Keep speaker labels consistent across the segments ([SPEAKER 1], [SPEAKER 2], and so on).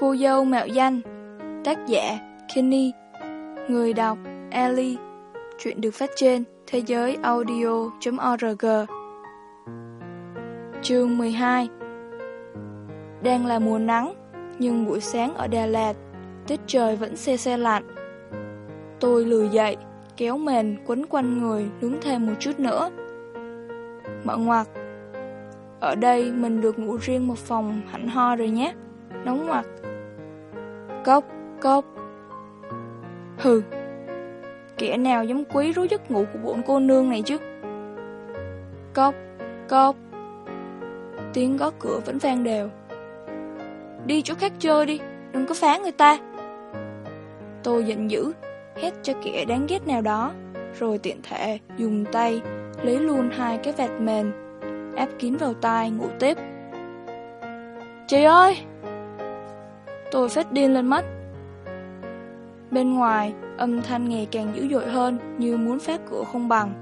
[SPEAKER 1] Cô dâu mạo danh, Tác giả Kenny, Người đọc Ali Chuyện được phát trên thế giới audio.org Chương 12 Đang là mùa nắng, Nhưng buổi sáng ở Đà Lạt, Tiết trời vẫn xe xe lạnh. Tôi lười dậy, Kéo mền quấn quanh người Nướng thêm một chút nữa. Mở ngoặt Ở đây mình được ngủ riêng một phòng hẳn ho rồi nhé. Nóng ngoặt Cốc, cốc. Hừ Kẻ nào dám quý rối giấc ngủ của bọn cô nương này chứ? Cốc, cốc. Tiếng gõ cửa vẫn vang đều. Đi chỗ khác chơi đi Đừng có phá người ta. Tôi giận dữ Hét cho kẻ đáng ghét nào đó Rồi tiện thể dùng tay Lấy luôn hai cái vạt mền Áp kín vào tai ngủ tiếp. Chị ơi! Tôi phát điên lên mất. Bên ngoài, Âm thanh ngày càng dữ dội hơn Như muốn phá cửa không bằng.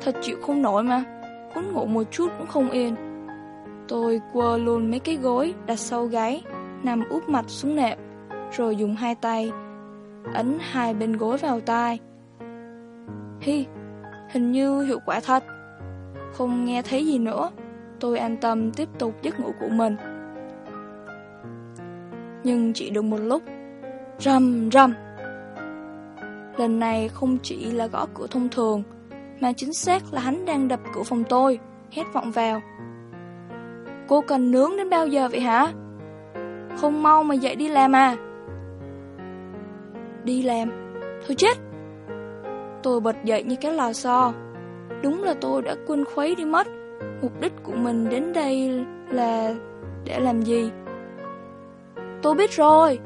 [SPEAKER 1] Thật chịu không nổi mà Muốn ngủ một chút cũng không yên. Tôi quơ luôn mấy cái gối Đặt sau gáy, Nằm úp mặt xuống nệm, Rồi dùng hai tay Ấn hai bên gối vào tai. Hi, Hình như hiệu quả thật. Không nghe thấy gì nữa, Tôi an tâm tiếp tục giấc ngủ của mình. Nhưng chỉ được một lúc. Rầm rầm. Lần này không chỉ là gõ cửa thông thường, Mà chính xác là hắn đang đập cửa phòng tôi, Hét vọng vào. Cô cần nướng đến bao giờ vậy hả? Không mau mà dậy đi làm à? Đi làm? Thôi chết! Tôi bật dậy như cái lò xo. Đúng là tôi đã quên khuấy đi mất. Mục đích của mình đến đây là Để làm gì? Tôi biết rồi.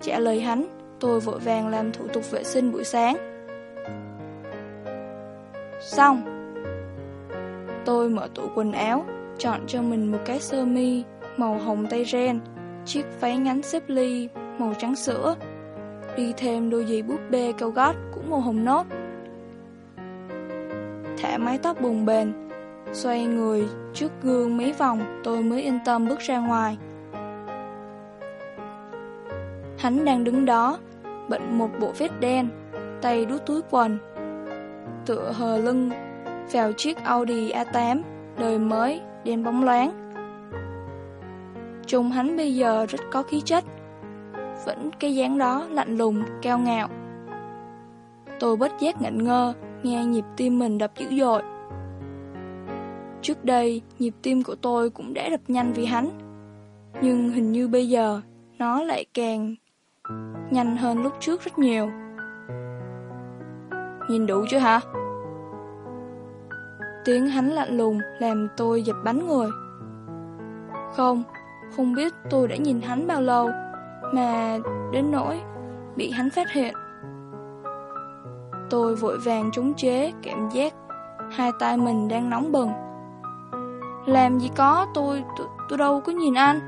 [SPEAKER 1] Trả lời hắn, Tôi vội vàng làm thủ tục vệ sinh buổi sáng. Xong. Tôi mở tủ quần áo, Chọn cho mình một cái sơ mi Màu hồng tây ren, Chiếc váy ngắn xếp ly Màu trắng sữa, Đi thêm đôi giày búp bê cao gót Cũng màu hồng nốt. Thả mái tóc bùng bền Xoay người trước gương mấy vòng Tôi mới yên tâm bước ra ngoài. Hắn đang đứng đó, bận một bộ vest đen, tay đút túi quần. Tựa hờ lưng vào chiếc Audi A8 đời mới, đen bóng loáng. Trông hắn bây giờ rất có khí chất, vẫn cái dáng đó lạnh lùng, cao ngạo. Tôi bất giác ngẩn ngơ, nghe nhịp tim mình đập dữ dội. Trước đây, nhịp tim của tôi cũng đã đập nhanh vì hắn. Nhưng hình như bây giờ, nó lại càng Nhanh hơn lúc trước rất nhiều. Nhìn đủ chưa hả? Tiếng hắn lạnh lùng làm tôi giật bánh người. Không, không biết tôi đã nhìn hắn bao lâu Mà đến nỗi bị hắn phát hiện. Tôi vội vàng trúng chế cảm giác Hai tay mình đang nóng bừng. Làm gì có tôi, tôi, tôi đâu có nhìn anh.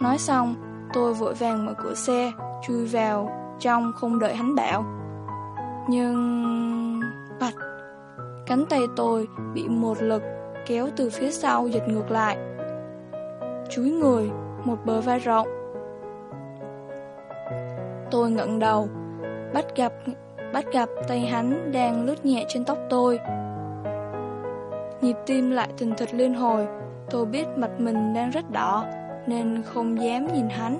[SPEAKER 1] Nói xong Tôi vội vàng mở cửa xe, chui vào, trong không đợi hắn bảo. Nhưng... Bạch! Cánh tay tôi bị một lực kéo từ phía sau giật ngược lại. Chúi người, một bờ vai rộng. Tôi ngẩng đầu, bắt gặp bắt gặp tay hắn đang lướt nhẹ trên tóc tôi. Nhịp tim lại tình thịch liên hồi, tôi biết mặt mình đang rất đỏ, nên không dám nhìn hắn.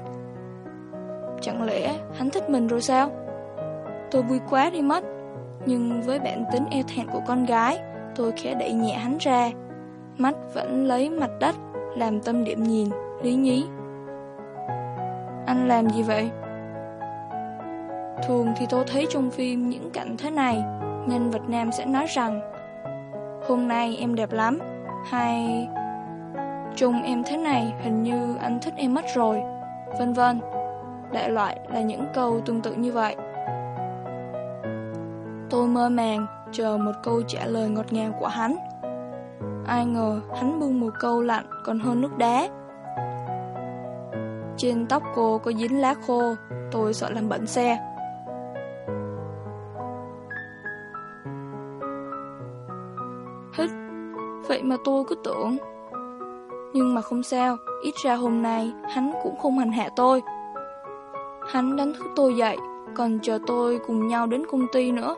[SPEAKER 1] Chẳng lẽ hắn thích mình rồi sao? Tôi vui quá đi mất, nhưng với bản tính e thẹn của con gái, tôi khẽ đẩy nhẹ hắn ra. Mắt vẫn lấy mặt đất, làm tâm điểm nhìn, lý nhí. Anh làm gì vậy? Thường thì tôi thấy trong phim những cảnh thế này, nhân vật nam sẽ nói rằng Hôm nay em đẹp lắm, hay Trông em thế này, hình như anh thích em mất rồi. Vân vân, Đại loại là những câu tương tự như vậy. Tôi mơ màng, Chờ một câu trả lời ngọt ngào của hắn. Ai ngờ hắn bưng một câu lạnh Còn hơn nước đá. Trên tóc cô có dính lá khô, Tôi sợ làm bẩn xe. Hít, Vậy mà tôi cứ tưởng nhưng mà không sao, ít ra hôm nay hắn cũng không hành hạ tôi. Hắn đánh thức tôi dậy, còn chờ tôi cùng nhau đến công ty nữa.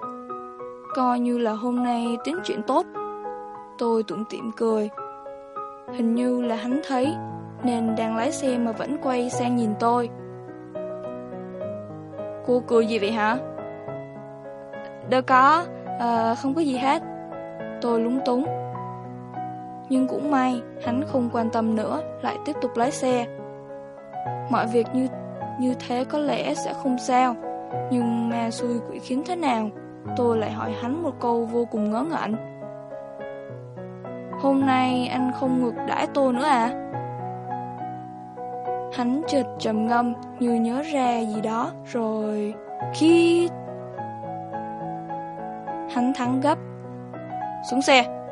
[SPEAKER 1] Coi như là hôm nay tính chuyện tốt. Tôi tủm tỉm cười. Hình như là hắn thấy, nên đang lái xe mà vẫn quay sang nhìn tôi. Cô cười gì vậy hả? Đâu có, à, không có gì hết. Tôi lúng túng. Nhưng cũng may, hắn không quan tâm nữa, lại tiếp tục lái xe. Mọi việc như như thế có lẽ sẽ không sao, nhưng ma xui quỷ khiến thế nào? Tôi lại hỏi hắn một câu vô cùng ngớ ngẩn. Hôm nay anh không ngược đãi tôi nữa à? Hắn chợt trầm ngâm như nhớ ra gì đó rồi khi hắn thắng gấp xuống xe